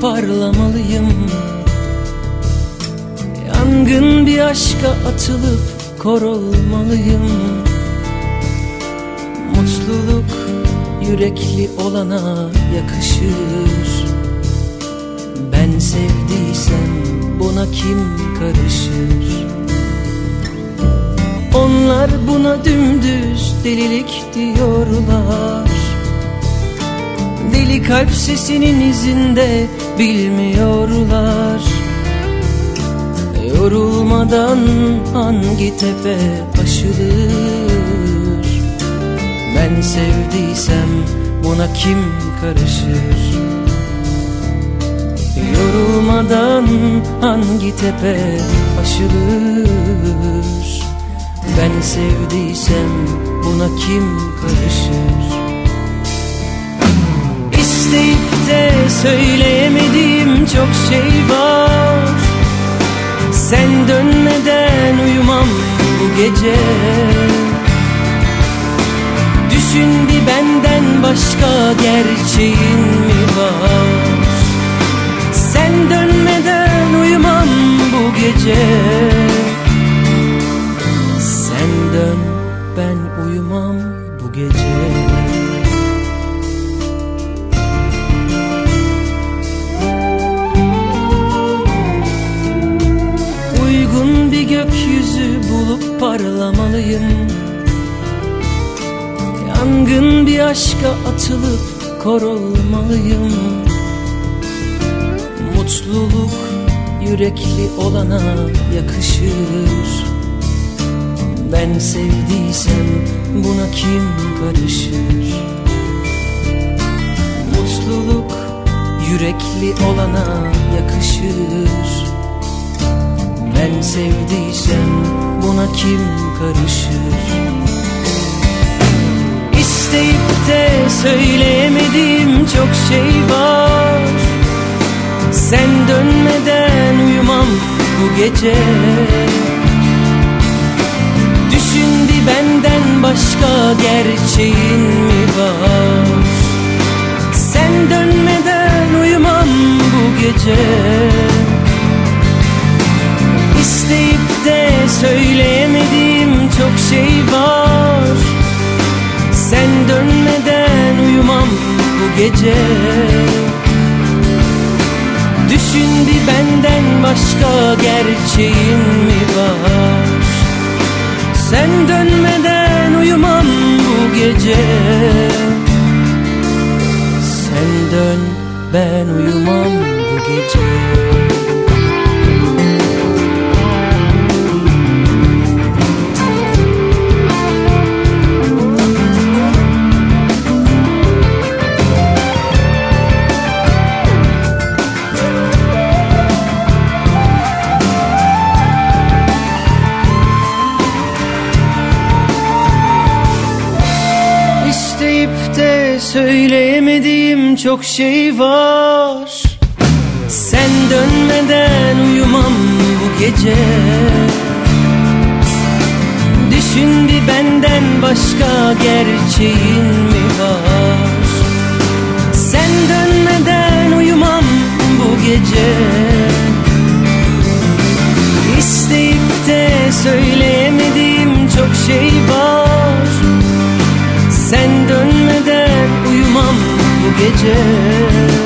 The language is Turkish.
parlamalıyım. Yangın bir aşka atılıp kor olmalıyım Mutluluk yürekli olana yakışır. Ben sevdiysem buna kim karışır? Onlar buna dümdüz delilik diyorlar Deli kalp sesinin izinde bilmiyorlar. Yorulmadan hangi tepe aşılır? Ben sevdiysem buna kim karışır? Yorulmadan hangi tepe aşılır? Ben sevdiysem buna kim karışır söyleyemediğim çok şey var. Sen dönmeden uyumam bu gece. Düşün bir benden başka gerçeğin mi var? Sen dönmeden uyumam bu gece parlamalıyım Yangın bir aşka atılıp kor olmalıyım Mutluluk yürekli olana yakışır. Ben sevdiysem buna kim karışır? Mutluluk yürekli olana yakışır. Ben sevdiysem buna kim karışır? İsteyip de söyleyemediğim çok şey var. Sen dönmeden uyumam bu gece. Düşün bir benden başka gerçeğin mi var? Sen dönmeden uyumam bu gece bu gece. Düşün bir benden başka gerçeğin mi var? Sen dönmeden uyumam bu gece. Sen dön ben uyumam bu gece söyleyemediğim çok şey var. Sen dönmeden uyumam bu gece. Düşün bir benden başka gerçeğin mi var? Sen dönmeden uyumam bu gece. İsteyip de söyleyemediğim çok şey var. Sen uyumam gece